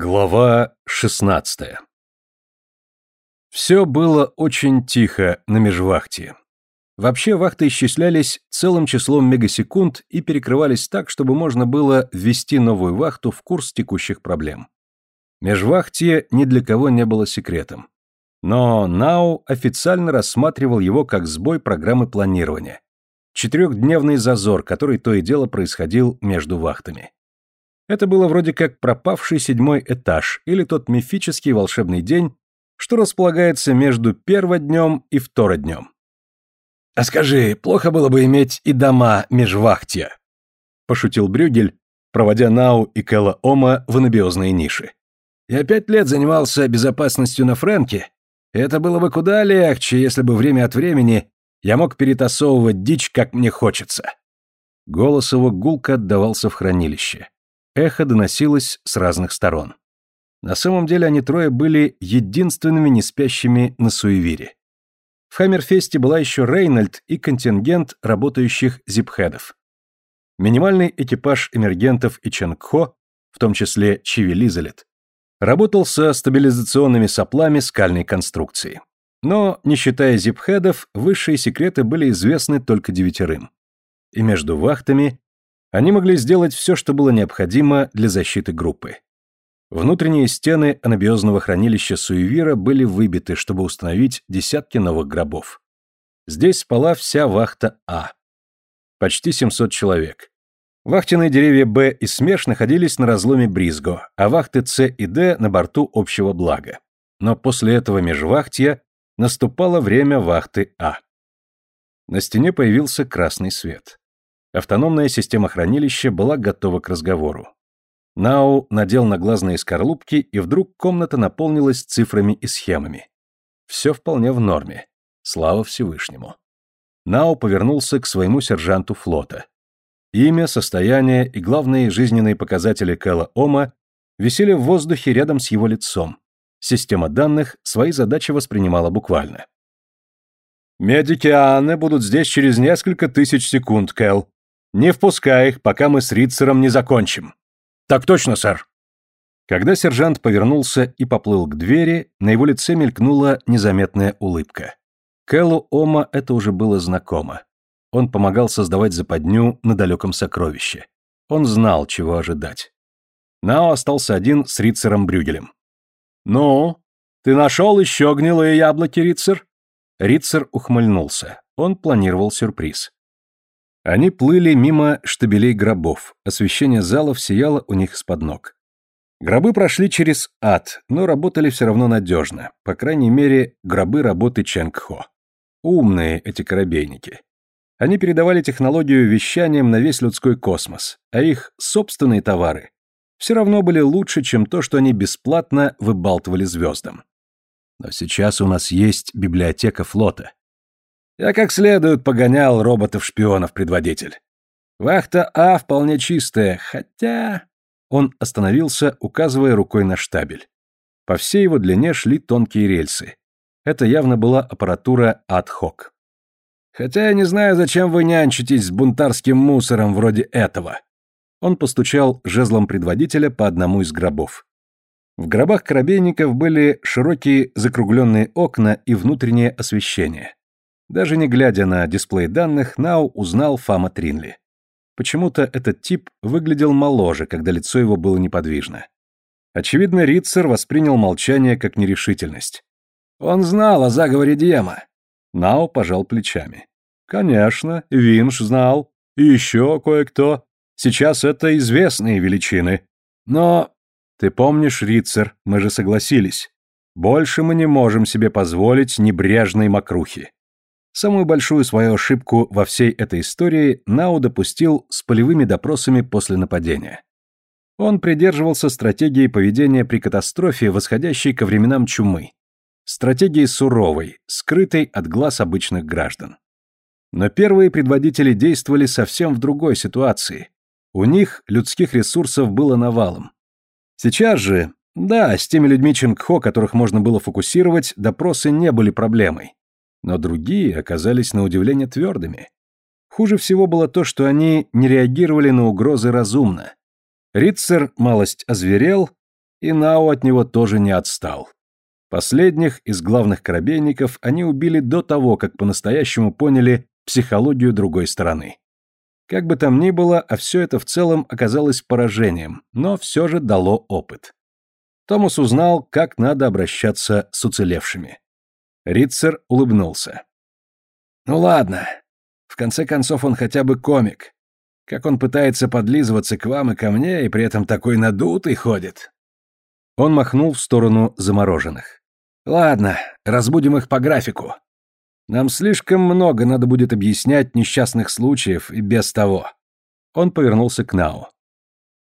Глава 16 Все было очень тихо на межвахте. Вообще вахты исчислялись целым числом мегасекунд и перекрывались так, чтобы можно было ввести новую вахту в курс текущих проблем. Межвахтие ни для кого не было секретом. Но Нау официально рассматривал его как сбой программы планирования. Четырехдневный зазор, который то и дело происходил между вахтами. Это было вроде как пропавший седьмой этаж или тот мифический волшебный день, что располагается между перводнем и второднем. «А скажи, плохо было бы иметь и дома межвахтия?» – пошутил Брюгель, проводя Нау и Кэлла Ома в анабиозные ниши. «Я пять лет занимался безопасностью на Фрэнке, и это было бы куда легче, если бы время от времени я мог перетасовывать дичь, как мне хочется». Голос его гулко отдавался в хранилище. Эхо доносилось с разных сторон. На самом деле они трое были единственными неспящими на суевире. В Хаммерфесте была еще Рейнольд и контингент работающих зипхедов. Минимальный экипаж эмергентов и Ченгхо, в том числе Чиви Лизалет, работал со стабилизационными соплами скальной конструкции. Но, не считая зипхедов, высшие секреты были известны только девятерым. И между вахтами они могли сделать все, что было необходимо для защиты группы. Внутренние стены анабиозного хранилища Суевира были выбиты, чтобы установить десятки новых гробов. Здесь спала вся вахта А. Почти 700 человек. Вахтенные деревья Б и Смеш находились на разломе Бризго, а вахты С и Д на борту общего блага. Но после этого межвахтья наступало время вахты А. На стене появился красный свет. Автономная система хранилища была готова к разговору. Нау надел на глазные скорлупки, и вдруг комната наполнилась цифрами и схемами. Все вполне в норме. Слава Всевышнему. Нау повернулся к своему сержанту флота. Имя, состояние и главные жизненные показатели Кэла Ома висели в воздухе рядом с его лицом. Система данных свои задачи воспринимала буквально. «Медики Анны будут здесь через несколько тысяч секунд, Кэл. Не впускай их, пока мы с Ритцером не закончим. Так точно, сэр. Когда сержант повернулся и поплыл к двери, на его лице мелькнула незаметная улыбка. Кэллу Ома это уже было знакомо. Он помогал создавать западню на далеком сокровище. Он знал, чего ожидать. Нао остался один с Рицером Брюгелем. «Ну, ты нашел еще гнилые яблоки, Рицер?» Рицер ухмыльнулся. Он планировал сюрприз. Они плыли мимо штабелей гробов, освещение залов сияло у них из-под ног. Гробы прошли через ад, но работали все равно надежно, по крайней мере, гробы работы Чангхо. Умные эти корабейники. Они передавали технологию вещанием на весь людской космос, а их собственные товары все равно были лучше, чем то, что они бесплатно выбалтывали звездам. Но сейчас у нас есть библиотека флота. Я как следует погонял роботов-шпионов, предводитель. Вахта А вполне чистая, хотя... Он остановился, указывая рукой на штабель. По всей его длине шли тонкие рельсы. Это явно была аппаратура ад-хок. Хотя я не знаю, зачем вы нянчитесь с бунтарским мусором вроде этого. Он постучал жезлом предводителя по одному из гробов. В гробах корабейников были широкие закругленные окна и внутреннее освещение. Даже не глядя на дисплей данных, Нау узнал Фама Тринли. Почему-то этот тип выглядел моложе, когда лицо его было неподвижно. Очевидно, Ритцер воспринял молчание как нерешительность. Он знал о заговоре Диема. Нао пожал плечами. Конечно, Винш знал. И еще кое-кто. Сейчас это известные величины. Но... Ты помнишь, Ритцер, мы же согласились. Больше мы не можем себе позволить небрежной мокрухи. Самую большую свою ошибку во всей этой истории Нау допустил с полевыми допросами после нападения. Он придерживался стратегии поведения при катастрофе, восходящей ко временам чумы. Стратегии суровой, скрытой от глаз обычных граждан. Но первые предводители действовали совсем в другой ситуации. У них людских ресурсов было навалом. Сейчас же, да, с теми людьми Чингхо, которых можно было фокусировать, допросы не были проблемой но другие оказались на удивление твердыми. Хуже всего было то, что они не реагировали на угрозы разумно. Ритцер малость озверел, И Нао от него тоже не отстал. Последних из главных корабейников они убили до того, как по-настоящему поняли психологию другой стороны. Как бы там ни было, а все это в целом оказалось поражением, но все же дало опыт. Томас узнал, как надо обращаться с уцелевшими. Ритцер улыбнулся. «Ну ладно. В конце концов, он хотя бы комик. Как он пытается подлизываться к вам и ко мне, и при этом такой надутый ходит». Он махнул в сторону замороженных. «Ладно, разбудим их по графику. Нам слишком много надо будет объяснять несчастных случаев и без того». Он повернулся к Нау.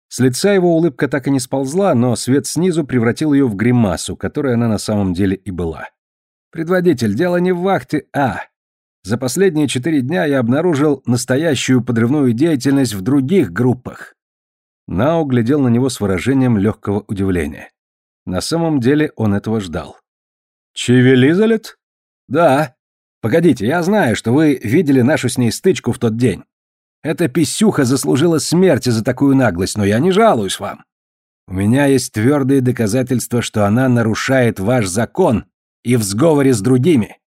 С лица его улыбка так и не сползла, но свет снизу превратил ее в гримасу, которой она на самом деле и была. «Предводитель, дело не в вахте, а...» За последние четыре дня я обнаружил настоящую подрывную деятельность в других группах. Нао глядел на него с выражением легкого удивления. На самом деле он этого ждал. «Чивелизалет?» «Да. Погодите, я знаю, что вы видели нашу с ней стычку в тот день. Эта писюха заслужила смерти за такую наглость, но я не жалуюсь вам. У меня есть твердые доказательства, что она нарушает ваш закон и в сговоре с другими.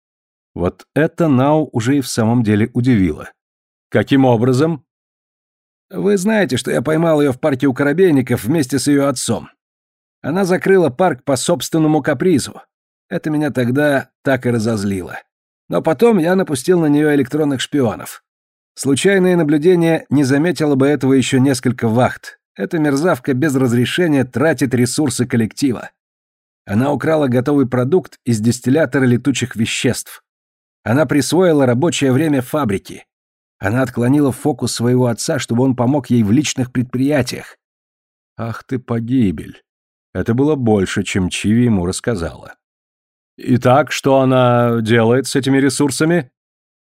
Вот это Нау уже и в самом деле удивило. Каким образом? Вы знаете, что я поймал ее в парке у Коробейников вместе с ее отцом. Она закрыла парк по собственному капризу. Это меня тогда так и разозлило. Но потом я напустил на нее электронных шпионов. Случайное наблюдение не заметило бы этого еще несколько вахт. Эта мерзавка без разрешения тратит ресурсы коллектива. Она украла готовый продукт из дистиллятора летучих веществ. Она присвоила рабочее время фабрики. Она отклонила фокус своего отца, чтобы он помог ей в личных предприятиях. Ах ты погибель. Это было больше, чем Чиви ему рассказала. Итак, что она делает с этими ресурсами?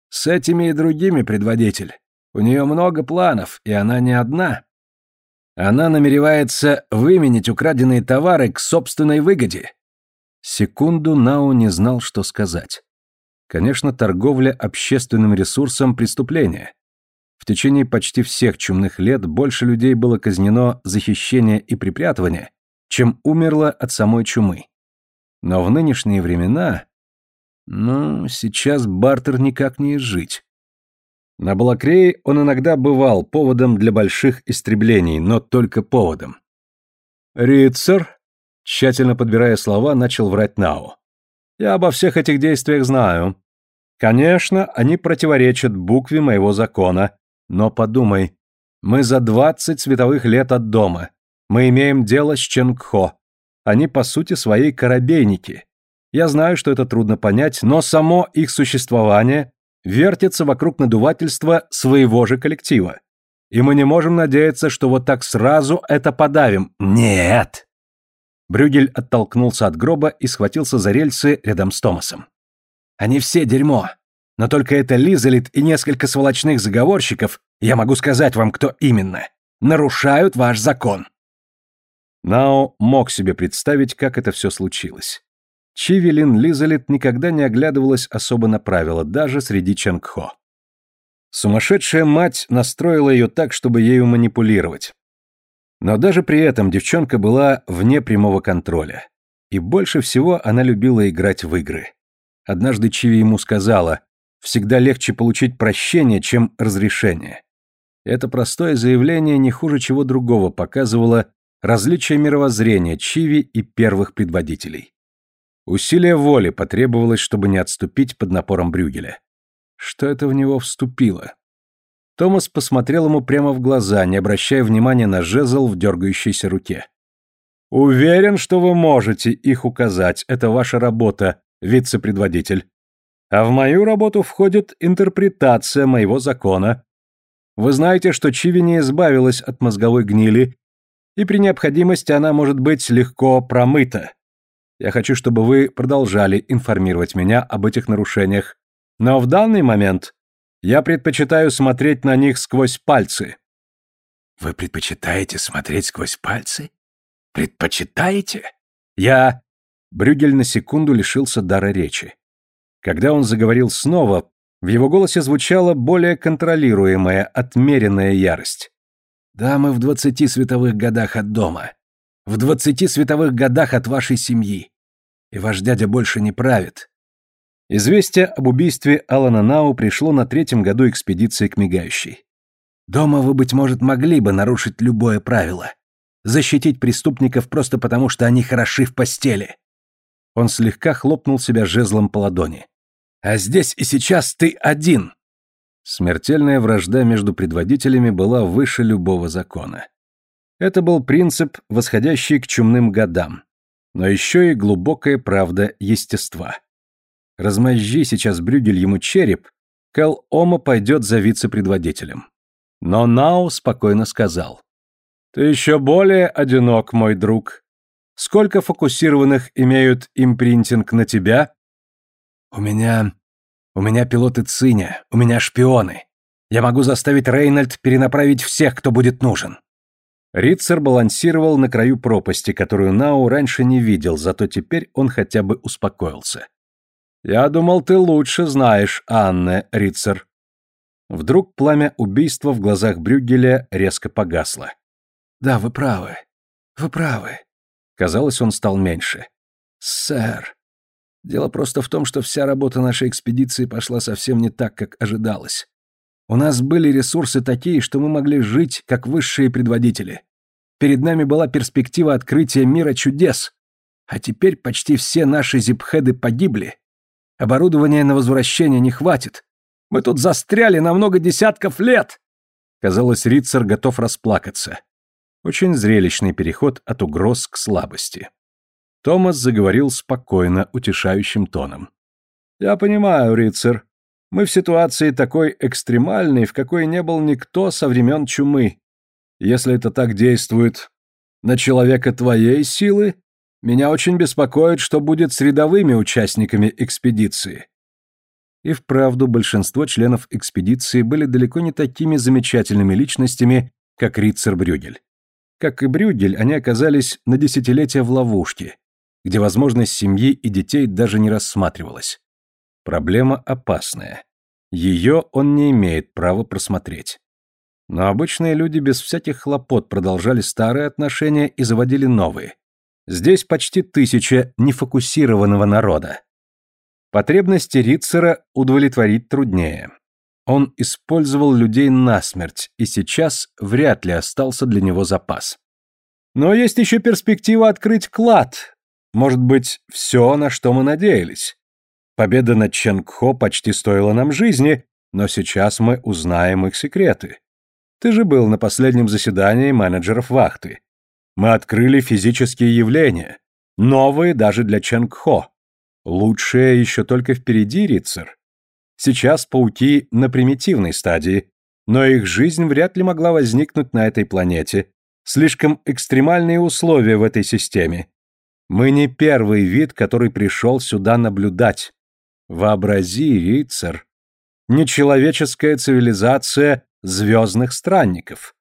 С этими и другими, предводитель. У нее много планов, и она не одна. Она намеревается выменить украденные товары к собственной выгоде. Секунду Нау не знал, что сказать. Конечно, торговля общественным ресурсом – преступление. В течение почти всех чумных лет больше людей было казнено за хищение и припрятывание, чем умерло от самой чумы. Но в нынешние времена... Ну, сейчас бартер никак не изжить. На Балакрее он иногда бывал поводом для больших истреблений, но только поводом. «Рицер», тщательно подбирая слова, начал врать Нау. «Я обо всех этих действиях знаю. Конечно, они противоречат букве моего закона, но подумай, мы за двадцать световых лет от дома. Мы имеем дело с Ченгхо. Они, по сути, свои корабейники. Я знаю, что это трудно понять, но само их существование вертится вокруг надувательства своего же коллектива. И мы не можем надеяться, что вот так сразу это подавим. Нет! Брюгель оттолкнулся от гроба и схватился за рельсы рядом с Томасом. Они все дерьмо. Но только это Лизалит и несколько сволочных заговорщиков, я могу сказать вам, кто именно, нарушают ваш закон. Нао мог себе представить, как это все случилось. Чивилин Лизалит никогда не оглядывалась особо на правила, даже среди Чангхо. Сумасшедшая мать настроила ее так, чтобы ею манипулировать. Но даже при этом девчонка была вне прямого контроля. И больше всего она любила играть в игры. Однажды Чиви ему сказала, всегда легче получить прощение, чем разрешение. Это простое заявление не хуже чего другого показывало различие мировоззрения Чиви и первых предводителей. Усилие воли потребовалось, чтобы не отступить под напором Брюгеля. Что это в него вступило? Томас посмотрел ему прямо в глаза, не обращая внимания на жезл в дергающейся руке. «Уверен, что вы можете их указать. Это ваша работа, вице-предводитель. А в мою работу входит интерпретация моего закона. Вы знаете, что Чиви не избавилась от мозговой гнили, и при необходимости она может быть легко промыта. Я хочу, чтобы вы продолжали информировать меня об этих нарушениях, но в данный момент я предпочитаю смотреть на них сквозь пальцы. Вы предпочитаете смотреть сквозь пальцы? Предпочитаете? Я Брюгель на секунду лишился дара речи. Когда он заговорил снова, в его голосе звучала более контролируемая, отмеренная ярость. «Да, мы в двадцати световых годах от дома. В двадцати световых годах от вашей семьи. И ваш дядя больше не правит. Известие об убийстве Алана Нау пришло на третьем году экспедиции к Мигающей. Дома вы, быть может, могли бы нарушить любое правило. Защитить преступников просто потому, что они хороши в постели. Он слегка хлопнул себя жезлом по ладони. А здесь и сейчас ты один. Смертельная вражда между предводителями была выше любого закона. Это был принцип, восходящий к чумным годам, но еще и глубокая правда естества. Размозжи сейчас Брюгель ему череп, Кэл Ома пойдет за вице-предводителем. Но Нау спокойно сказал. «Ты еще более одинок, мой друг. Сколько фокусированных имеют импринтинг на тебя?» «У меня... у меня пилоты Циня, у меня шпионы. Я могу заставить Рейнольд перенаправить всех, кто будет нужен». Рицер балансировал на краю пропасти, которую Нау раньше не видел, зато теперь он хотя бы успокоился. «Я думал, ты лучше знаешь, Анне, Рицер». Вдруг пламя убийства в глазах Брюгеля резко погасло. «Да, вы правы. Вы правы». Казалось, он стал меньше. «Сэр, дело просто в том, что вся работа нашей экспедиции пошла совсем не так, как ожидалось. У нас были ресурсы такие, что мы могли жить, как высшие предводители. Перед нами была перспектива открытия мира чудес. А теперь почти все наши зипхеды погибли, Оборудования на возвращение не хватит. Мы тут застряли на много десятков лет!» Казалось, Рицар готов расплакаться. Очень зрелищный переход от угроз к слабости. Томас заговорил спокойно, утешающим тоном. «Я понимаю, Рицар. Мы в ситуации такой экстремальной, в какой не был никто со времен чумы. Если это так действует на человека твоей силы, меня очень беспокоит, что будет с рядовыми участниками экспедиции. И вправду большинство членов экспедиции были далеко не такими замечательными личностями, как Рицер Брюгель. Как и Брюгель, они оказались на десятилетия в ловушке, где возможность семьи и детей даже не рассматривалась. Проблема опасная. Ее он не имеет права просмотреть. Но обычные люди без всяких хлопот продолжали старые отношения и заводили новые. Здесь почти тысяча нефокусированного народа. Потребности Ритцера удовлетворить труднее. Он использовал людей насмерть, и сейчас вряд ли остался для него запас. Но есть еще перспектива открыть клад. Может быть, все, на что мы надеялись. Победа над Ченгхо почти стоила нам жизни, но сейчас мы узнаем их секреты. Ты же был на последнем заседании менеджеров вахты. Мы открыли физические явления, новые даже для Ченгхо. Лучшее еще только впереди, Рицер. Сейчас пауки на примитивной стадии, но их жизнь вряд ли могла возникнуть на этой планете. Слишком экстремальные условия в этой системе. Мы не первый вид, который пришел сюда наблюдать. Вообрази, Рицер. Нечеловеческая цивилизация звездных странников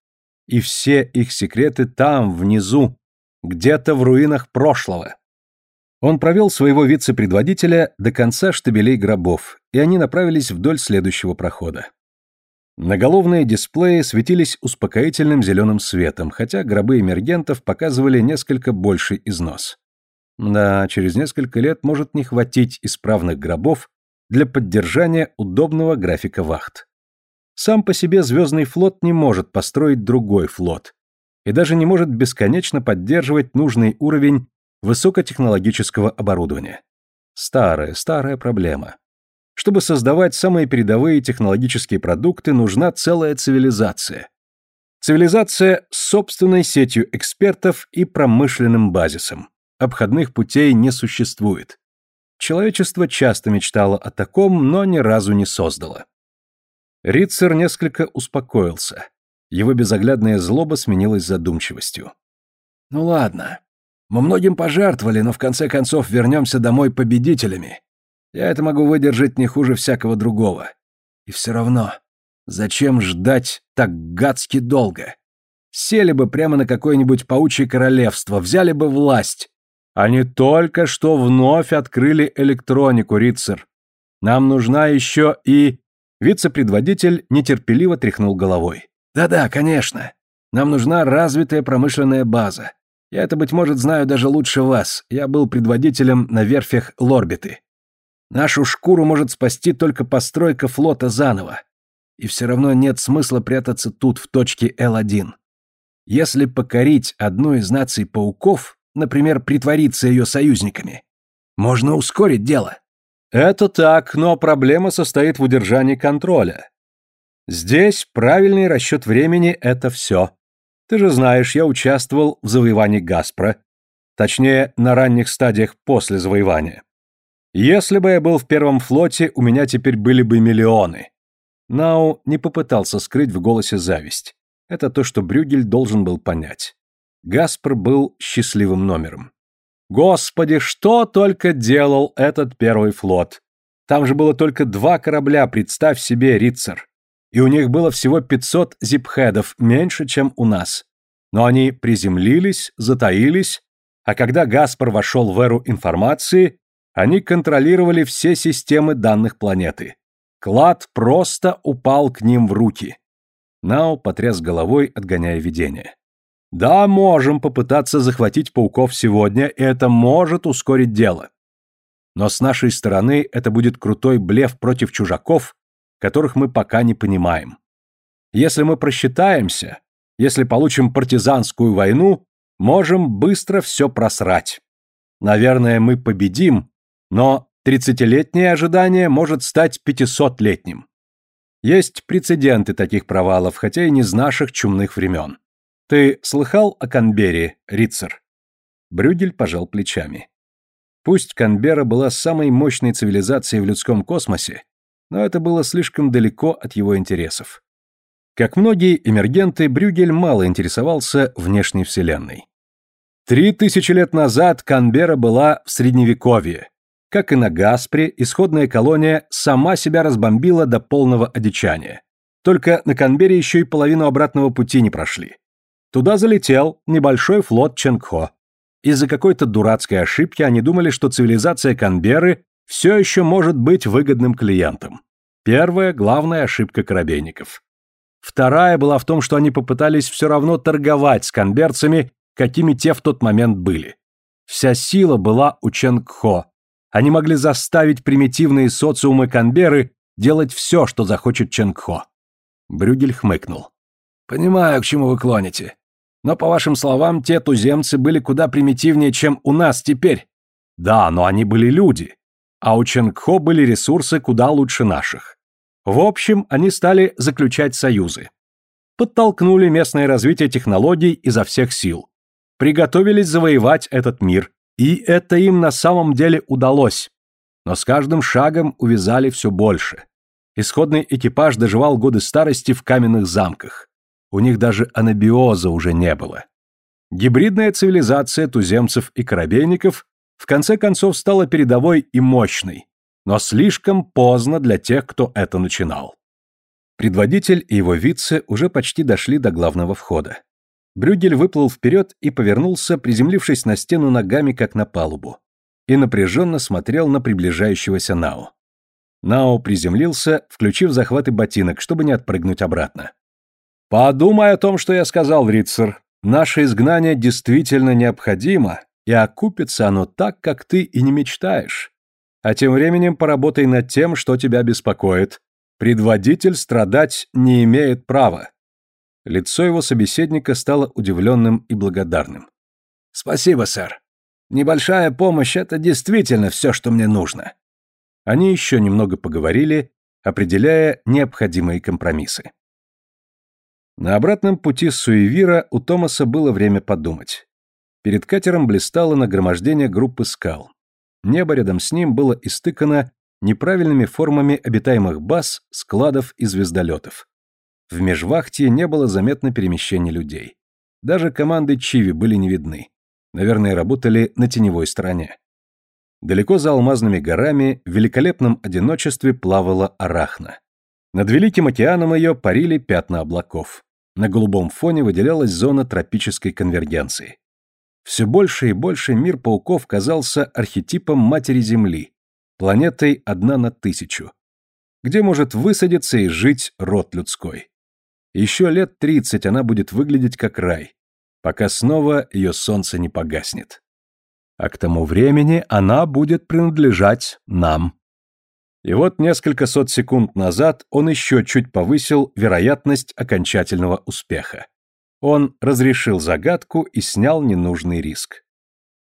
и все их секреты там, внизу, где-то в руинах прошлого. Он провел своего вице-предводителя до конца штабелей гробов, и они направились вдоль следующего прохода. Наголовные дисплеи светились успокоительным зеленым светом, хотя гробы эмергентов показывали несколько больший износ. Да, через несколько лет может не хватить исправных гробов для поддержания удобного графика вахт. Сам по себе Звездный флот не может построить другой флот и даже не может бесконечно поддерживать нужный уровень высокотехнологического оборудования. Старая, старая проблема. Чтобы создавать самые передовые технологические продукты, нужна целая цивилизация. Цивилизация с собственной сетью экспертов и промышленным базисом. Обходных путей не существует. Человечество часто мечтало о таком, но ни разу не создало. Рицер несколько успокоился. Его безоглядная злоба сменилась задумчивостью. «Ну ладно. Мы многим пожертвовали, но в конце концов вернемся домой победителями. Я это могу выдержать не хуже всякого другого. И все равно, зачем ждать так гадски долго? Сели бы прямо на какое-нибудь паучье королевство, взяли бы власть. Они только что вновь открыли электронику, Рицер. Нам нужна еще и Вице-предводитель нетерпеливо тряхнул головой. «Да-да, конечно. Нам нужна развитая промышленная база. Я это, быть может, знаю даже лучше вас. Я был предводителем на верфях Лорбиты. Нашу шкуру может спасти только постройка флота заново. И все равно нет смысла прятаться тут, в точке Л-1. Если покорить одну из наций пауков, например, притвориться ее союзниками, можно ускорить дело. Это так, но проблема состоит в удержании контроля. Здесь правильный расчет времени — это все. Ты же знаешь, я участвовал в завоевании Гаспра. Точнее, на ранних стадиях после завоевания. Если бы я был в первом флоте, у меня теперь были бы миллионы. Нау не попытался скрыть в голосе зависть. Это то, что Брюгель должен был понять. Гаспар был счастливым номером. Господи, что только делал этот первый флот. Там же было только два корабля, представь себе, Рицар и у них было всего 500 зипхедов, меньше, чем у нас. Но они приземлились, затаились, а когда Гаспар вошел в эру информации, они контролировали все системы данных планеты. Клад просто упал к ним в руки. Нао потряс головой, отгоняя видение. Да, можем попытаться захватить пауков сегодня, и это может ускорить дело. Но с нашей стороны это будет крутой блеф против чужаков, которых мы пока не понимаем. Если мы просчитаемся, если получим партизанскую войну, можем быстро все просрать. Наверное, мы победим, но тридцатилетнее ожидание может стать пятисотлетним. Есть прецеденты таких провалов, хотя и не из наших чумных времен. Ты слыхал о Канбере, Рицер? Брюгель пожал плечами. Пусть Канбера была самой мощной цивилизацией в людском космосе, но это было слишком далеко от его интересов. Как многие эмергенты, Брюгель мало интересовался внешней вселенной. Три тысячи лет назад Канбера была в Средневековье. Как и на Гаспре, исходная колония сама себя разбомбила до полного одичания. Только на Канбере еще и половину обратного пути не прошли. Туда залетел небольшой флот Ченгхо. Из-за какой-то дурацкой ошибки они думали, что цивилизация Канберы все еще может быть выгодным клиентом. Первая главная ошибка корабейников. Вторая была в том, что они попытались все равно торговать с конберцами, какими те в тот момент были. Вся сила была у Ченгхо. Они могли заставить примитивные социумы Канберы делать все, что захочет Ченгхо. Брюгель хмыкнул. «Понимаю, к чему вы клоните. Но, по вашим словам, те туземцы были куда примитивнее, чем у нас теперь». «Да, но они были люди а у Ченгхо были ресурсы куда лучше наших. В общем, они стали заключать союзы. Подтолкнули местное развитие технологий изо всех сил. Приготовились завоевать этот мир, и это им на самом деле удалось. Но с каждым шагом увязали все больше. Исходный экипаж доживал годы старости в каменных замках. У них даже анабиоза уже не было. Гибридная цивилизация туземцев и корабейников в конце концов стала передовой и мощной, но слишком поздно для тех, кто это начинал. Предводитель и его вице уже почти дошли до главного входа. Брюгель выплыл вперед и повернулся, приземлившись на стену ногами, как на палубу, и напряженно смотрел на приближающегося Нао. Нао приземлился, включив захваты ботинок, чтобы не отпрыгнуть обратно. «Подумай о том, что я сказал, Рицер. Наше изгнание действительно необходимо, и окупится оно так, как ты и не мечтаешь. А тем временем поработай над тем, что тебя беспокоит. Предводитель страдать не имеет права. Лицо его собеседника стало удивленным и благодарным. «Спасибо, сэр. Небольшая помощь — это действительно все, что мне нужно». Они еще немного поговорили, определяя необходимые компромиссы. На обратном пути с Суевира у Томаса было время подумать. Перед катером блистало нагромождение группы скал. Небо рядом с ним было истыкано неправильными формами обитаемых баз, складов и звездолетов. В межвахте не было заметно перемещения людей. Даже команды Чиви были не видны. Наверное, работали на теневой стороне. Далеко за алмазными горами в великолепном одиночестве плавала Арахна. Над Великим океаном ее парили пятна облаков. На голубом фоне выделялась зона тропической конвергенции. Все больше и больше мир пауков казался архетипом матери Земли, планетой одна на тысячу, где может высадиться и жить род людской. Еще лет тридцать она будет выглядеть как рай. пока снова ее солнце не погаснет. А к тому времени она будет принадлежать нам. И вот несколько сот секунд назад он еще чуть повысил вероятность окончательного успеха. Он разрешил загадку и снял ненужный риск.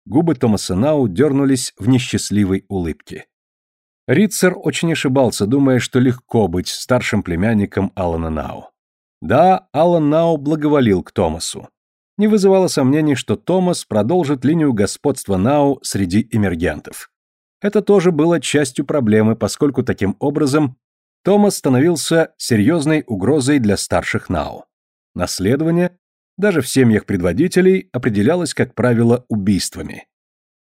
Губы Томаса Нау дернулись в несчастливой улыбке. Ритцер очень ошибался, думая, что легко быть старшим племянником Алана Нау. Да, Алан Нау благоволил к Томасу. Не вызывало сомнений, что Томас продолжит линию господства Нау среди эмергентов. Это тоже было частью проблемы, поскольку таким образом Томас становился серьезной угрозой для старших Нау. Наследование, даже в семьях предводителей, определялось, как правило, убийствами.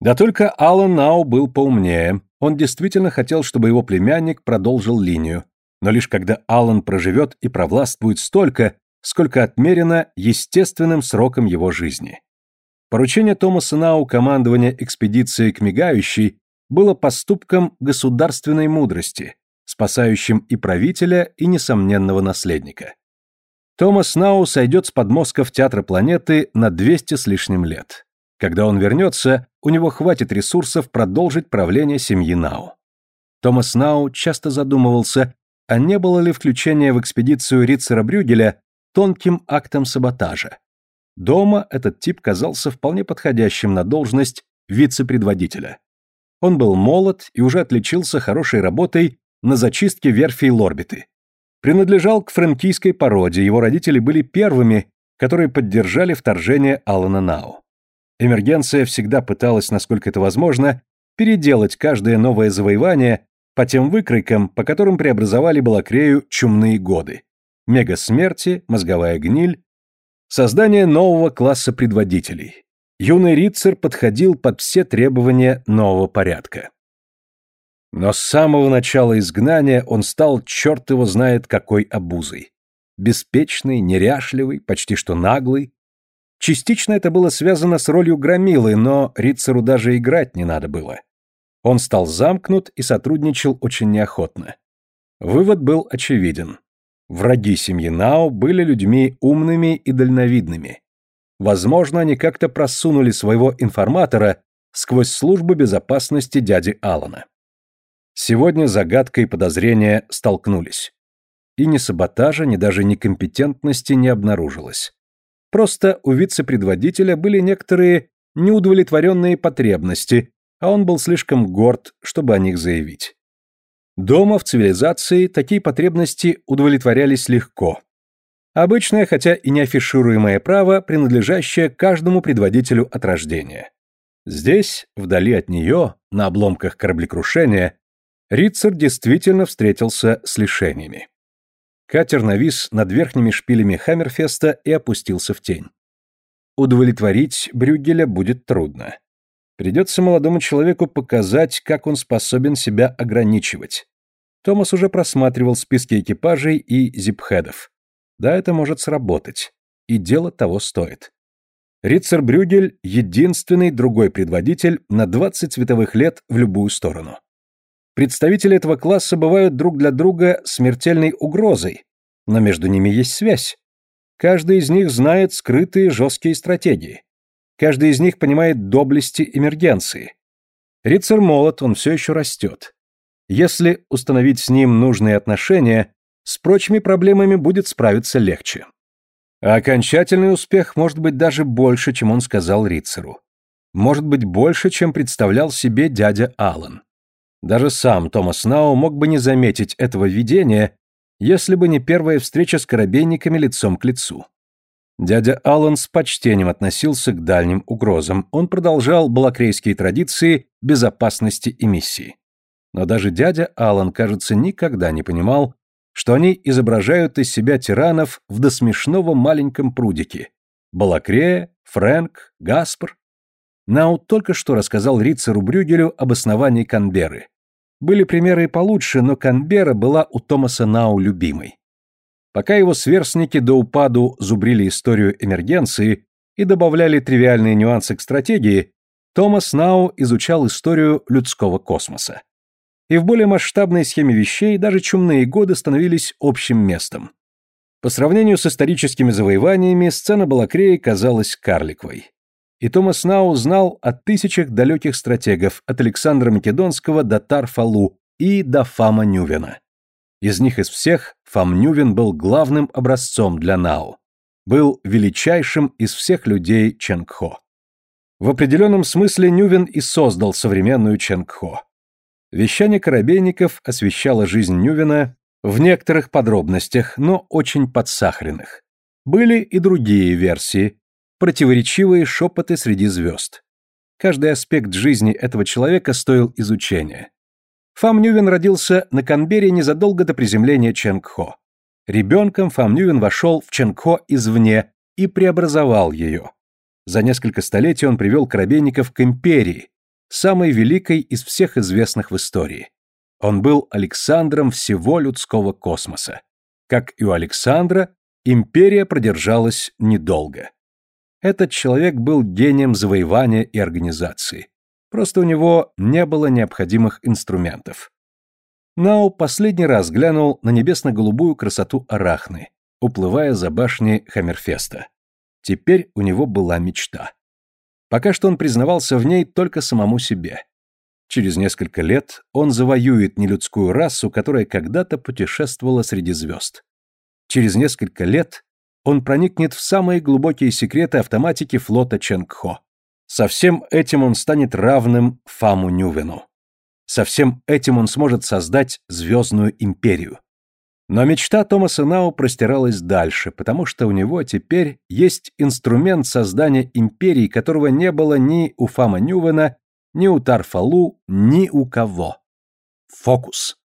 Да только Алан Нау был поумнее. Он действительно хотел, чтобы его племянник продолжил линию, но лишь когда Алан проживет и провластвует столько, сколько отмерено естественным сроком его жизни. Поручение Томаса Нау командования экспедицией к Мигающей было поступком государственной мудрости, спасающим и правителя, и несомненного наследника. Томас Нау сойдет с подмостков Театра планеты на 200 с лишним лет. Когда он вернется, у него хватит ресурсов продолжить правление семьи Нау. Томас Нау часто задумывался, а не было ли включение в экспедицию Рицера Брюгеля тонким актом саботажа. Дома этот тип казался вполне подходящим на должность вице-предводителя. Он был молод и уже отличился хорошей работой на зачистке верфей Лорбиты. Принадлежал к франкийской породе, его родители были первыми, которые поддержали вторжение Алана Нау. Эмергенция всегда пыталась, насколько это возможно, переделать каждое новое завоевание по тем выкройкам, по которым преобразовали Балакрею чумные годы. Мега-смерти, мозговая гниль, создание нового класса предводителей. Юный Рицер подходил под все требования нового порядка. Но с самого начала изгнания он стал черт его знает какой обузой. Беспечный, неряшливый, почти что наглый. Частично это было связано с ролью громилы, но Рицеру даже играть не надо было. Он стал замкнут и сотрудничал очень неохотно. Вывод был очевиден. Враги семьи Нао были людьми умными и дальновидными. Возможно, они как-то просунули своего информатора сквозь службу безопасности дяди Алана. Сегодня загадка и подозрения столкнулись. И ни саботажа, ни даже некомпетентности не обнаружилось. Просто у вице-предводителя были некоторые неудовлетворенные потребности, а он был слишком горд, чтобы о них заявить. Дома, в цивилизации, такие потребности удовлетворялись легко. Обычное, хотя и не афишируемое право, принадлежащее каждому предводителю от рождения. Здесь, вдали от нее, на обломках кораблекрушения, Рицар действительно встретился с лишениями. Катер навис над верхними шпилями Хаммерфеста и опустился в тень. Удовлетворить Брюгеля будет трудно. Придется молодому человеку показать, как он способен себя ограничивать. Томас уже просматривал списки экипажей и зипхедов. Да, это может сработать. И дело того стоит. Рицер Брюгель — единственный другой предводитель на 20 световых лет в любую сторону. Представители этого класса бывают друг для друга смертельной угрозой, но между ними есть связь. Каждый из них знает скрытые жесткие стратегии. Каждый из них понимает доблести эмергенции. Рицар молод, он все еще растет. Если установить с ним нужные отношения, с прочими проблемами будет справиться легче. А окончательный успех может быть даже больше, чем он сказал Рицару. Может быть больше, чем представлял себе дядя Аллан. Даже сам Томас Нау мог бы не заметить этого видения, если бы не первая встреча с корабейниками лицом к лицу. Дядя Аллан с почтением относился к дальним угрозам. Он продолжал балакрейские традиции безопасности и миссии. Но даже дядя Аллан, кажется, никогда не понимал, что они изображают из себя тиранов в до смешного маленьком прудике. Балакрея, Фрэнк, Гаспар. Нау только что рассказал Рицеру Брюгелю об основании Канберы. Были примеры и получше, но Канбера была у Томаса Нау любимой. Пока его сверстники до упаду зубрили историю эмергенции и добавляли тривиальные нюансы к стратегии, Томас Нау изучал историю людского космоса. И в более масштабной схеме вещей даже чумные годы становились общим местом. По сравнению с историческими завоеваниями, сцена Балакреи казалась карликовой. И Томас Нау знал о тысячах далеких стратегов, от Александра Македонского до Тарфалу и до Фама Нювена. Из них из всех Фам Нювен был главным образцом для Нау. Был величайшим из всех людей Ченгхо. В определенном смысле Нювен и создал современную Ченгхо. Вещание корабейников освещало жизнь Нювена в некоторых подробностях, но очень подсахаренных. Были и другие версии, противоречивые шепоты среди звезд. Каждый аспект жизни этого человека стоил изучения. Фам Нювен родился на Канбере незадолго до приземления Ченгхо. Ребенком Фам Нювен вошел в Ченгхо извне и преобразовал ее. За несколько столетий он привел корабейников к империи, самой великой из всех известных в истории. Он был Александром всего людского космоса. Как и у Александра, империя продержалась недолго. Этот человек был гением завоевания и организации. Просто у него не было необходимых инструментов. Нао последний раз глянул на небесно-голубую красоту Арахны, уплывая за башни Хаммерфеста. Теперь у него была мечта. Пока что он признавался в ней только самому себе. Через несколько лет он завоюет нелюдскую расу, которая когда-то путешествовала среди звезд. Через несколько лет он проникнет в самые глубокие секреты автоматики флота Ченгхо. Со всем этим он станет равным Фаму Нювену. Со всем этим он сможет создать звездную империю. Но мечта Томаса Нау простиралась дальше, потому что у него теперь есть инструмент создания империи, которого не было ни у Фама Нювена, ни у Тарфалу, ни у кого. Фокус.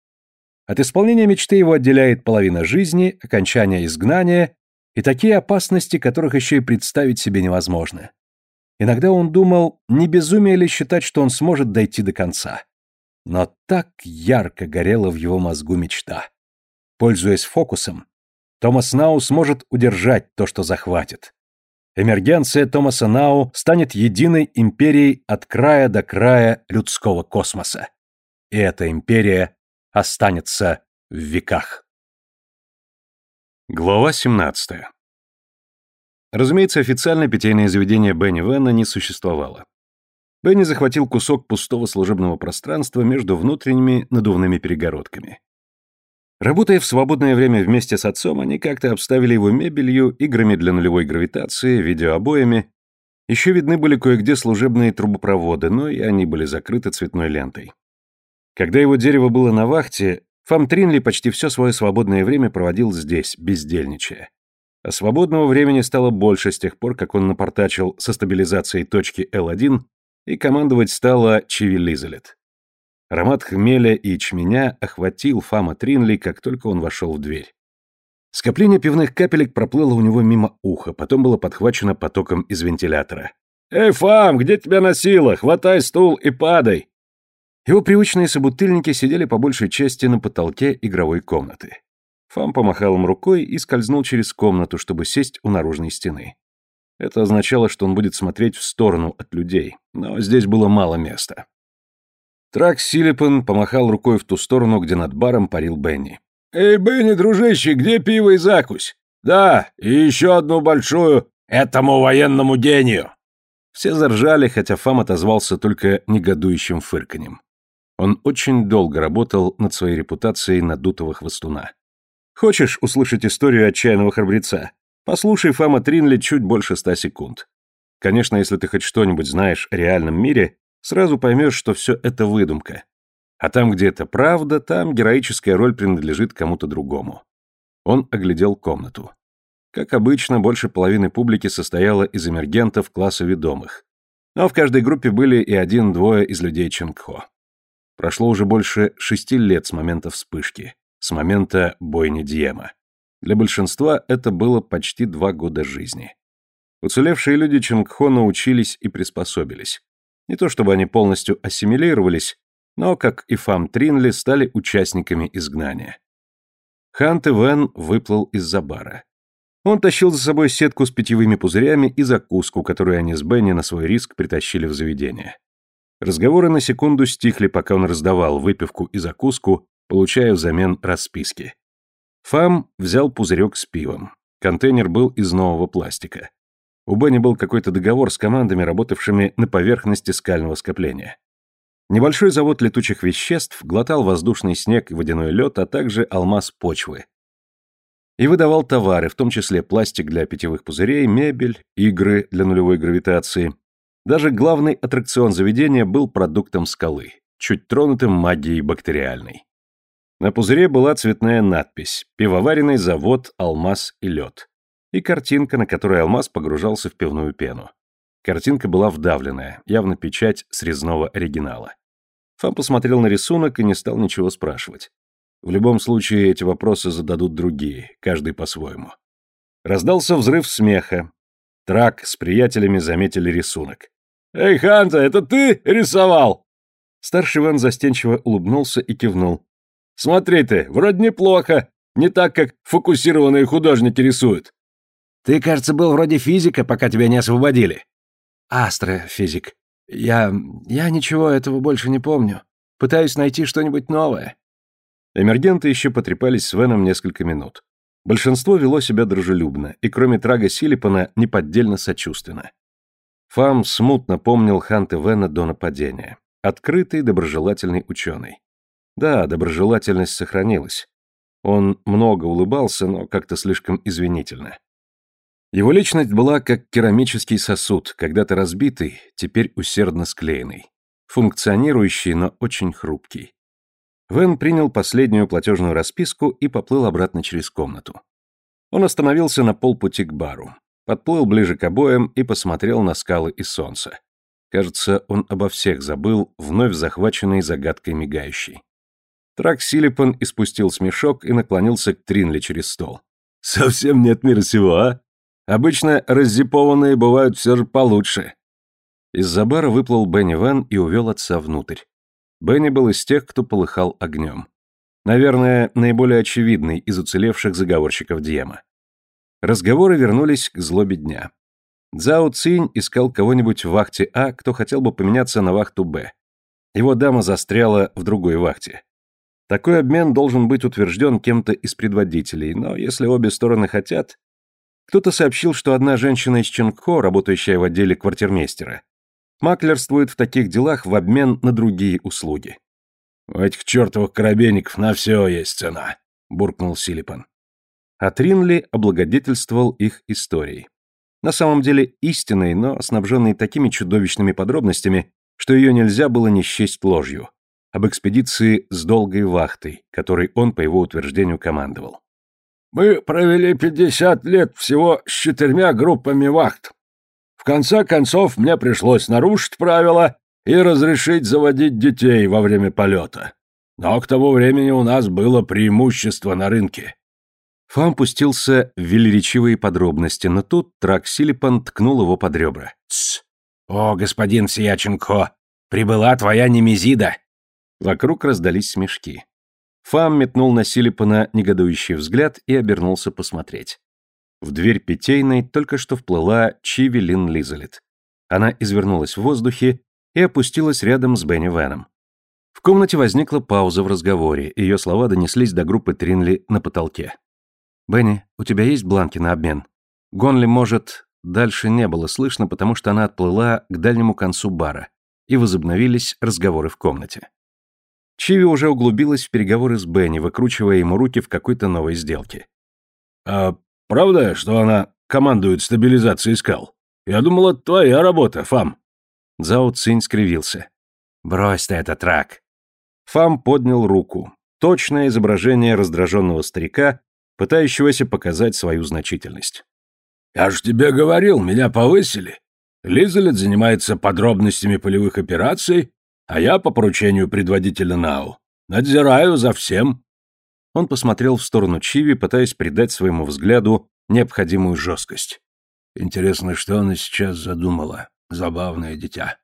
От исполнения мечты его отделяет половина жизни, окончание изгнания и такие опасности, которых еще и представить себе невозможно. Иногда он думал, не безумие ли считать, что он сможет дойти до конца. Но так ярко горела в его мозгу мечта. Пользуясь фокусом, Томас Нау сможет удержать то, что захватит. Эмергенция Томаса Нау станет единой империей от края до края людского космоса. И эта империя останется в веках. Глава 17. Разумеется, официальное питейное заведение Бенни Венна не существовало. Бенни захватил кусок пустого служебного пространства между внутренними надувными перегородками. Работая в свободное время вместе с отцом, они как-то обставили его мебелью, играми для нулевой гравитации, видеообоями. Еще видны были кое-где служебные трубопроводы, но и они были закрыты цветной лентой. Когда его дерево было на вахте, Фам Тринли почти все свое свободное время проводил здесь, бездельничая. А свободного времени стало больше с тех пор, как он напортачил со стабилизацией точки L1 и командовать стала Чиви Лизелет. Аромат хмеля и ячменя охватил Фама Тринли, как только он вошел в дверь. Скопление пивных капелек проплыло у него мимо уха, потом было подхвачено потоком из вентилятора. «Эй, Фам, где тебя носило? Хватай стул и падай!» Его привычные собутыльники сидели по большей части на потолке игровой комнаты. Фам помахал им рукой и скользнул через комнату, чтобы сесть у наружной стены. Это означало, что он будет смотреть в сторону от людей, но здесь было мало места. Трак Силипан помахал рукой в ту сторону, где над баром парил Бенни. «Эй, Бенни, дружище, где пиво и закусь?» «Да, и еще одну большую этому военному гению!» Все заржали, хотя Фам отозвался только негодующим фырканьем. Он очень долго работал над своей репутацией надутого хвостуна. «Хочешь услышать историю отчаянного храбреца? Послушай Фама Тринли чуть больше ста секунд. Конечно, если ты хоть что-нибудь знаешь о реальном мире, сразу поймешь, что все это выдумка. А там, где это правда, там героическая роль принадлежит кому-то другому. Он оглядел комнату. Как обычно, больше половины публики состояла из эмергентов класса ведомых. Но в каждой группе были и один-двое из людей Ченгхо. Прошло уже больше шести лет с момента вспышки, с момента бойни Диема. Для большинства это было почти два года жизни. Уцелевшие люди Ченгхо научились и приспособились. Не то чтобы они полностью ассимилировались, но, как и Фам Тринли, стали участниками изгнания. Хант Ивен выплыл из-за бара. Он тащил за собой сетку с питьевыми пузырями и закуску, которую они с Бенни на свой риск притащили в заведение. Разговоры на секунду стихли, пока он раздавал выпивку и закуску, получая взамен расписки. Фам взял пузырек с пивом. Контейнер был из нового пластика. У Бенни был какой-то договор с командами, работавшими на поверхности скального скопления. Небольшой завод летучих веществ глотал воздушный снег и водяной лед, а также алмаз почвы. И выдавал товары, в том числе пластик для питьевых пузырей, мебель, игры для нулевой гравитации. Даже главный аттракцион заведения был продуктом скалы, чуть тронутым магией бактериальной. На пузыре была цветная надпись «Пивоваренный завод, алмаз и лед». И картинка, на которой алмаз погружался в пивную пену. Картинка была вдавленная, явно печать срезного оригинала. Фам посмотрел на рисунок и не стал ничего спрашивать. В любом случае, эти вопросы зададут другие, каждый по-своему. Раздался взрыв смеха. Трак с приятелями заметили рисунок. «Эй, Ханта, это ты рисовал?» Старший Иван застенчиво улыбнулся и кивнул. «Смотри ты, вроде неплохо. Не так, как фокусированные художники рисуют». «Ты, кажется, был вроде физика, пока тебя не освободили». Астрофизик. Я... я ничего этого больше не помню. Пытаюсь найти что-нибудь новое. Эмергенты еще потрепались с Веном несколько минут. Большинство вело себя дружелюбно, и кроме Трага Силипана неподдельно сочувственно. Фам смутно помнил Ханты Вена до нападения. Открытый, доброжелательный ученый. Да, доброжелательность сохранилась. Он много улыбался, но как-то слишком извинительно. Его личность была как керамический сосуд, когда-то разбитый, теперь усердно склеенный. Функционирующий, но очень хрупкий. Вен принял последнюю платежную расписку и поплыл обратно через комнату. Он остановился на полпути к бару, подплыл ближе к обоям и посмотрел на скалы и солнце. Кажется, он обо всех забыл, вновь захваченный загадкой мигающей. Трак Силипан испустил смешок и наклонился к Тринли через стол. «Совсем нет мира сего, а?» Обычно раззипованные бывают все же получше. Из-за бара выплыл Бенни Ван и увел отца внутрь. Бенни был из тех, кто полыхал огнем. Наверное, наиболее очевидный из уцелевших заговорщиков Диема. Разговоры вернулись к злобе дня. Цзао Цинь искал кого-нибудь в вахте А, кто хотел бы поменяться на вахту Б. Его дама застряла в другой вахте. Такой обмен должен быть утвержден кем-то из предводителей, но если обе стороны хотят, кто-то сообщил, что одна женщина из Ченгхо, работающая в отделе квартирмейстера, маклерствует в таких делах в обмен на другие услуги. «У этих чертовых коробейников на все есть цена», — буркнул Силипан. А Тринли облагодетельствовал их историей. На самом деле истинной, но снабженной такими чудовищными подробностями, что ее нельзя было не счесть ложью. Об экспедиции с долгой вахтой, которой он, по его утверждению, командовал. Мы провели 50 лет всего с четырьмя группами вахт. В конце концов, мне пришлось нарушить правила и разрешить заводить детей во время полета. Но к тому времени у нас было преимущество на рынке. Фам пустился в велеречивые подробности, но тут Трак Силипан ткнул его под ребра. «Тсс! О, господин Сияченко! Прибыла твоя немезида!» Вокруг раздались смешки. Фам метнул на Силипана негодующий взгляд и обернулся посмотреть. В дверь питейной только что вплыла Чиви Лин Лизалет. Она извернулась в воздухе и опустилась рядом с Бенни Веном. В комнате возникла пауза в разговоре, ее слова донеслись до группы Тринли на потолке. «Бенни, у тебя есть бланки на обмен?» Гонли, может, дальше не было слышно, потому что она отплыла к дальнему концу бара, и возобновились разговоры в комнате. Чиви уже углубилась в переговоры с Бенни, выкручивая ему руки в какой-то новой сделке. «А правда, что она командует стабилизацией скал? Я думала, твоя работа, Фам». Зао Цинь скривился. «Брось ты этот рак». Фам поднял руку. Точное изображение раздраженного старика, пытающегося показать свою значительность. «Я же тебе говорил, меня повысили. Лизалет занимается подробностями полевых операций, а я по поручению предводителя НАУ надзираю за всем». Он посмотрел в сторону Чиви, пытаясь придать своему взгляду необходимую жесткость. Интересно, что она сейчас задумала, забавное дитя.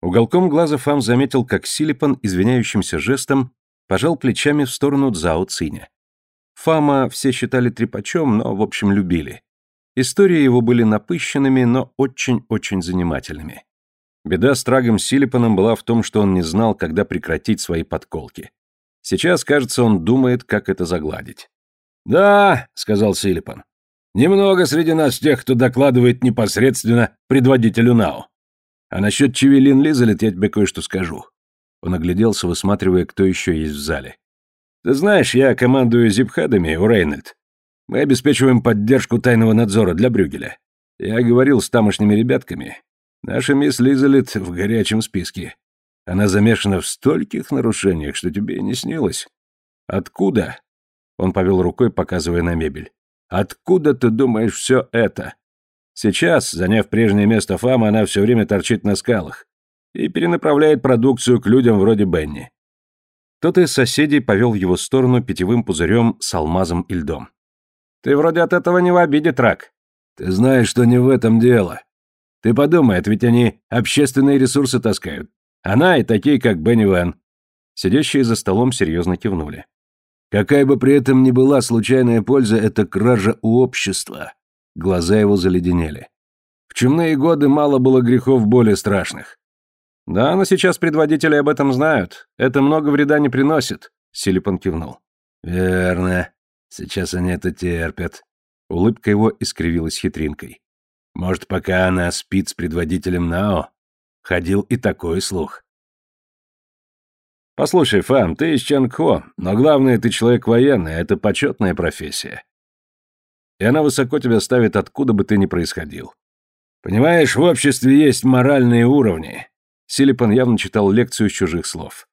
Уголком глаза Фам заметил, как Силипан извиняющимся жестом пожал плечами в сторону Цзао Циня. Фама все считали трепачом, но, в общем, любили. Истории его были напыщенными, но очень-очень занимательными. Беда с Трагом Силипаном была в том, что он не знал, когда прекратить свои подколки. Сейчас, кажется, он думает, как это загладить. «Да», — сказал Силипан. «Немного среди нас тех, кто докладывает непосредственно предводителю НАО. А насчет Чевелин Лизалет я тебе кое-что скажу». Он огляделся, высматривая, кто еще есть в зале. «Ты знаешь, я командую зипхадами у Рейнольд. Мы обеспечиваем поддержку тайного надзора для Брюгеля. Я говорил с тамошними ребятками. Наша мисс Лизалет в горячем списке. Она замешана в стольких нарушениях, что тебе не снилось. Откуда? Он повел рукой, показывая на мебель. Откуда ты думаешь все это? Сейчас, заняв прежнее место Фама, она все время торчит на скалах и перенаправляет продукцию к людям вроде Бенни. Кто-то из соседей повел в его сторону питьевым пузырем с алмазом и льдом. «Ты вроде от этого не в обиде, Трак». «Ты знаешь, что не в этом дело. Ты подумай, ведь они общественные ресурсы таскают. Она и такие, как Бенни Вен. Сидящие за столом серьезно кивнули. Какая бы при этом ни была случайная польза, это кража у общества. Глаза его заледенели. В чумные годы мало было грехов более страшных. Да, но сейчас предводители об этом знают. Это много вреда не приносит, Силипан кивнул. Верно. Сейчас они это терпят. Улыбка его искривилась хитринкой. Может, пока она спит с предводителем Нао, Ходил и такой слух. Послушай, Фам, ты из Чангхо, но главное, ты человек военный, а это почетная профессия. И она высоко тебя ставит, откуда бы ты ни происходил. Понимаешь, в обществе есть моральные уровни. Силипан явно читал лекцию из чужих слов.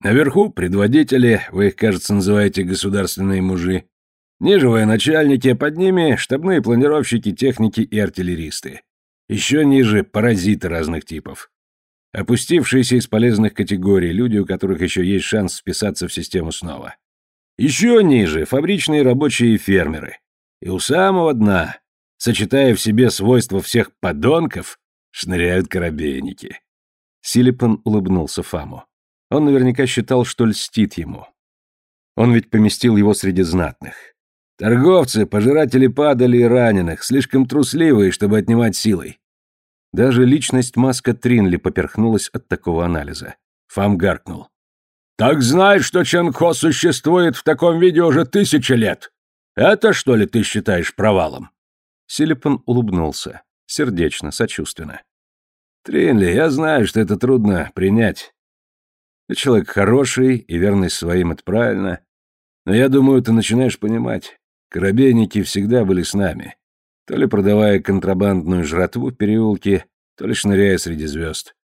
Наверху предводители, вы их, кажется, называете государственные мужи. Ниже военачальники, а под ними штабные планировщики, техники и артиллеристы. Еще ниже – паразиты разных типов. Опустившиеся из полезных категорий, люди, у которых еще есть шанс вписаться в систему снова. Еще ниже – фабричные рабочие и фермеры. И у самого дна, сочетая в себе свойства всех подонков, шныряют корабейники. Силипан улыбнулся Фаму. Он наверняка считал, что льстит ему. Он ведь поместил его среди знатных. Торговцы, пожиратели падали и раненых, слишком трусливые, чтобы отнимать силой. Даже личность Маска Тринли поперхнулась от такого анализа. Фам гаркнул. «Так знай, что Чанхо существует в таком виде уже тысячи лет. Это, что ли, ты считаешь провалом?» Силипан улыбнулся, сердечно, сочувственно. «Тринли, я знаю, что это трудно принять. Ты человек хороший и верный своим, это правильно. Но я думаю, ты начинаешь понимать. Корабейники всегда были с нами то ли продавая контрабандную жратву в переулке, то ли шныряя среди звезд.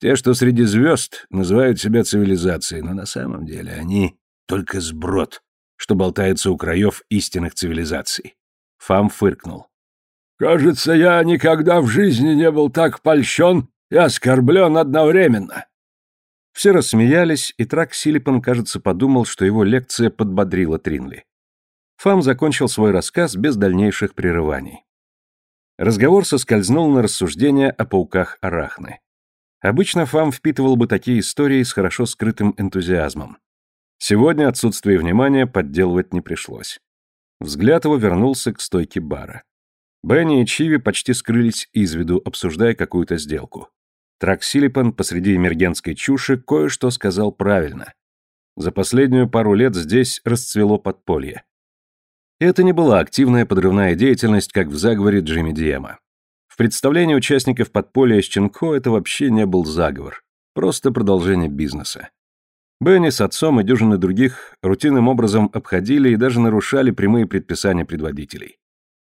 Те, что среди звезд, называют себя цивилизацией, но на самом деле они только сброд, что болтается у краев истинных цивилизаций. Фам фыркнул. «Кажется, я никогда в жизни не был так польщен и оскорблен одновременно». Все рассмеялись, и Трак Силипан, кажется, подумал, что его лекция подбодрила Тринли. Фам закончил свой рассказ без дальнейших прерываний. Разговор соскользнул на рассуждения о пауках арахны. Обычно Фам впитывал бы такие истории с хорошо скрытым энтузиазмом. Сегодня отсутствие внимания подделывать не пришлось. Взгляд его вернулся к стойке бара. Бенни и Чиви почти скрылись из виду, обсуждая какую-то сделку. Трак Силипан посреди эмергенской чуши кое-что сказал правильно. За последнюю пару лет здесь расцвело подполье. Это не была активная подрывная деятельность, как в заговоре Джимми Диема. В представлении участников подполья с Ченко это вообще не был заговор, просто продолжение бизнеса. Бенни с отцом и дюжины других рутинным образом обходили и даже нарушали прямые предписания предводителей.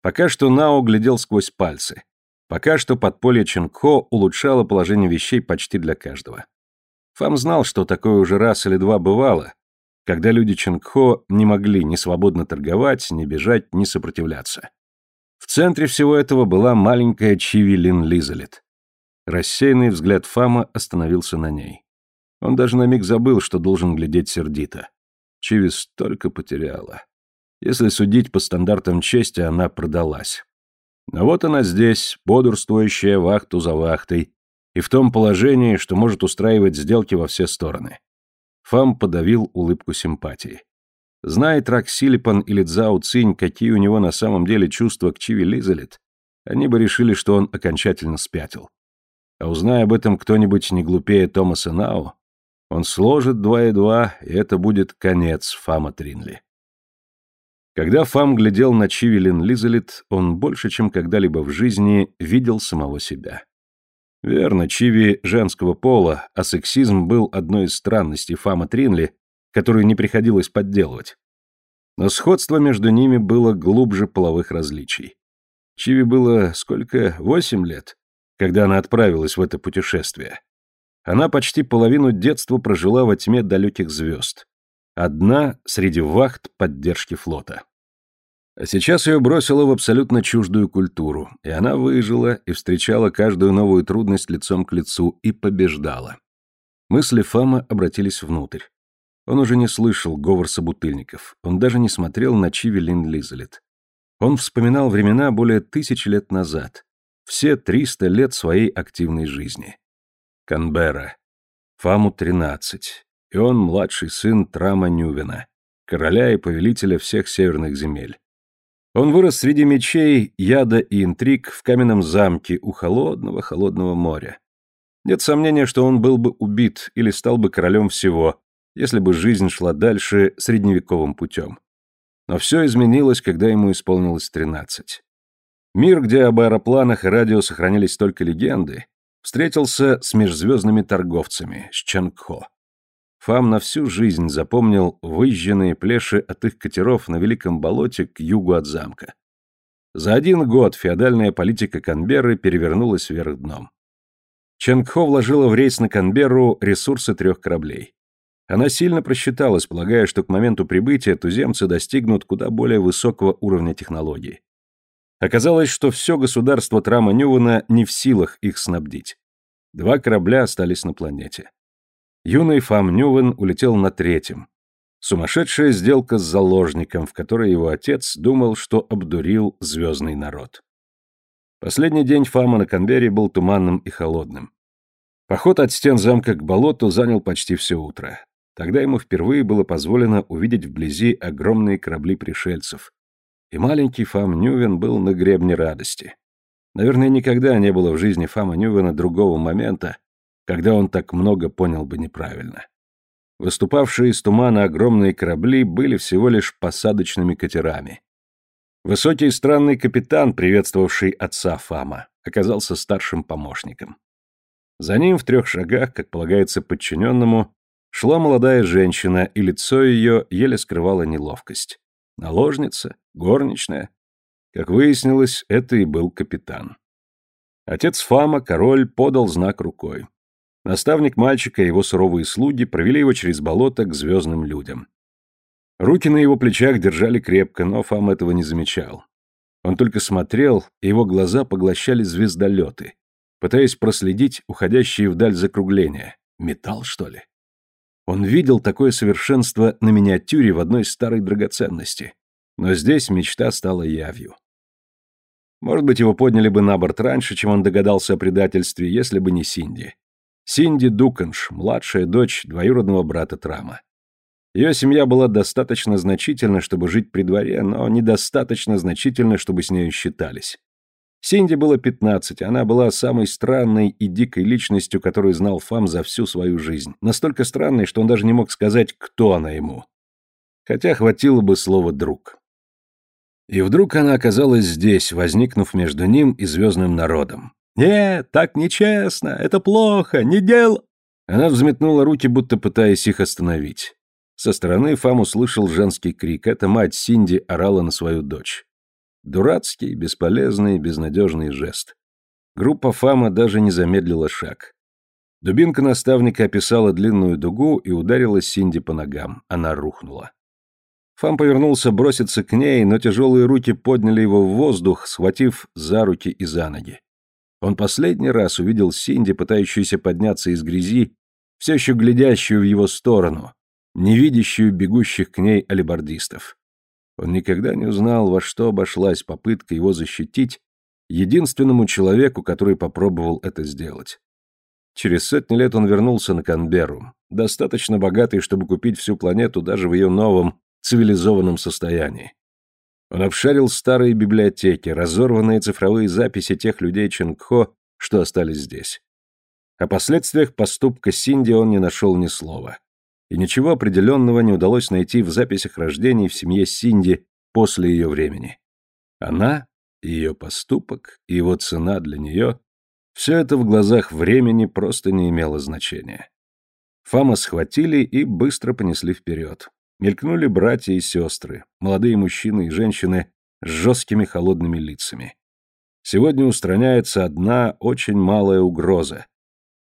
Пока что Нао глядел сквозь пальцы. Пока что подполье Ченко улучшало положение вещей почти для каждого. Фам знал, что такое уже раз или два бывало, когда люди Чингхо не могли ни свободно торговать, ни бежать, ни сопротивляться. В центре всего этого была маленькая Чиви Лин Лизалет. Рассеянный взгляд Фама остановился на ней. Он даже на миг забыл, что должен глядеть сердито. Чиви столько потеряла. Если судить по стандартам чести, она продалась. Но вот она здесь, бодрствующая вахту за вахтой, и в том положении, что может устраивать сделки во все стороны. Фам подавил улыбку симпатии. Знает Рак Силипан или Цзао Цинь, какие у него на самом деле чувства к Чиви Лизалет, они бы решили, что он окончательно спятил. А узная об этом кто-нибудь не глупее Томаса Нао, он сложит два и два, и это будет конец Фама Тринли. Когда Фам глядел на Чивилин Лизалит, он больше, чем когда-либо в жизни, видел самого себя. Верно, Чиви женского пола, а сексизм был одной из странностей Фама Тринли, которую не приходилось подделывать. Но сходство между ними было глубже половых различий. Чиви было сколько? Восемь лет, когда она отправилась в это путешествие. Она почти половину детства прожила во тьме далеких звезд. Одна среди вахт поддержки флота. А сейчас ее бросило в абсолютно чуждую культуру, и она выжила и встречала каждую новую трудность лицом к лицу и побеждала. Мысли Фама обратились внутрь. Он уже не слышал говор собутыльников, он даже не смотрел на Чиви Лин Лизалет. Он вспоминал времена более тысячи лет назад, все триста лет своей активной жизни. Канберра. Фаму тринадцать и он младший сын Трама Нювена, короля и повелителя всех северных земель. Он вырос среди мечей, яда и интриг в каменном замке у холодного-холодного моря. Нет сомнения, что он был бы убит или стал бы королем всего, если бы жизнь шла дальше средневековым путем. Но все изменилось, когда ему исполнилось тринадцать. Мир, где об аэропланах и радио сохранились только легенды, встретился с межзвездными торговцами, с Чангхо. Фам на всю жизнь запомнил выжженные плеши от их катеров на Великом болоте к югу от замка. За один год феодальная политика Канберры перевернулась вверх дном. Ченгхо вложила в рейс на Канберру ресурсы трех кораблей. Она сильно просчиталась, полагая, что к моменту прибытия туземцы достигнут куда более высокого уровня технологий. Оказалось, что все государство Трама Нювана не в силах их снабдить. Два корабля остались на планете. Юный Фам Нювен улетел на третьем. Сумасшедшая сделка с заложником, в которой его отец думал, что обдурил звездный народ. Последний день Фама на Канберре был туманным и холодным. Поход от стен замка к болоту занял почти все утро. Тогда ему впервые было позволено увидеть вблизи огромные корабли пришельцев. И маленький Фам Нювен был на гребне радости. Наверное, никогда не было в жизни Фама Нювена другого момента, когда он так много понял бы неправильно. Выступавшие из тумана огромные корабли были всего лишь посадочными катерами. Высокий странный капитан, приветствовавший отца Фама, оказался старшим помощником. За ним в трех шагах, как полагается подчиненному, шла молодая женщина, и лицо ее еле скрывало неловкость. Наложница, горничная. Как выяснилось, это и был капитан. Отец Фама, король, подал знак рукой. Наставник мальчика и его суровые слуги провели его через болото к звездным людям. Руки на его плечах держали крепко, но Фам этого не замечал. Он только смотрел, и его глаза поглощали звездолеты, пытаясь проследить уходящие вдаль закругления. Металл, что ли? Он видел такое совершенство на миниатюре в одной старой драгоценности. Но здесь мечта стала явью. Может быть, его подняли бы на борт раньше, чем он догадался о предательстве, если бы не Синди. Синди Дуканш, младшая дочь двоюродного брата Трама. Ее семья была достаточно значительна, чтобы жить при дворе, но недостаточно значительна, чтобы с нею считались. Синди было 15, она была самой странной и дикой личностью, которую знал Фам за всю свою жизнь. Настолько странной, что он даже не мог сказать, кто она ему. Хотя хватило бы слова «друг». И вдруг она оказалась здесь, возникнув между ним и звездным народом. «Нет, так нечестно, это плохо, не дел...» Она взметнула руки, будто пытаясь их остановить. Со стороны Фам услышал женский крик. Это мать Синди орала на свою дочь. Дурацкий, бесполезный, безнадежный жест. Группа Фама даже не замедлила шаг. Дубинка наставника описала длинную дугу и ударила Синди по ногам. Она рухнула. Фам повернулся броситься к ней, но тяжелые руки подняли его в воздух, схватив за руки и за ноги. Он последний раз увидел Синди, пытающуюся подняться из грязи, все еще глядящую в его сторону, не видящую бегущих к ней алибардистов. Он никогда не узнал, во что обошлась попытка его защитить единственному человеку, который попробовал это сделать. Через сотни лет он вернулся на Канберру, достаточно богатый, чтобы купить всю планету даже в ее новом цивилизованном состоянии. Он обшарил старые библиотеки, разорванные цифровые записи тех людей Ченгхо, что остались здесь. О последствиях поступка Синди он не нашел ни слова. И ничего определенного не удалось найти в записях рождений в семье Синди после ее времени. Она, ее поступок и его цена для нее — все это в глазах времени просто не имело значения. Фама схватили и быстро понесли вперед. Мелькнули братья и сестры, молодые мужчины и женщины с жесткими холодными лицами. Сегодня устраняется одна очень малая угроза.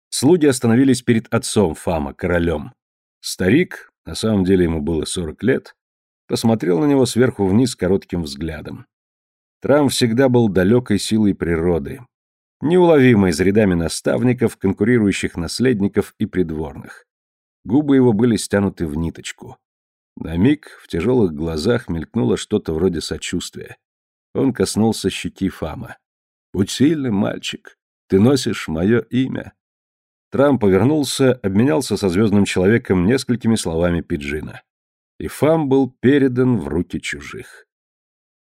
Слуги остановились перед отцом Фама, королем. Старик, на самом деле ему было сорок лет, посмотрел на него сверху вниз коротким взглядом. Трам всегда был далекой силой природы, неуловимой за рядами наставников, конкурирующих наследников и придворных. Губы его были стянуты в ниточку. На миг в тяжелых глазах мелькнуло что-то вроде сочувствия. Он коснулся щеки Фама. «Будь сильным, мальчик. Ты носишь мое имя». Трам повернулся, обменялся со звездным человеком несколькими словами Пиджина. И Фам был передан в руки чужих.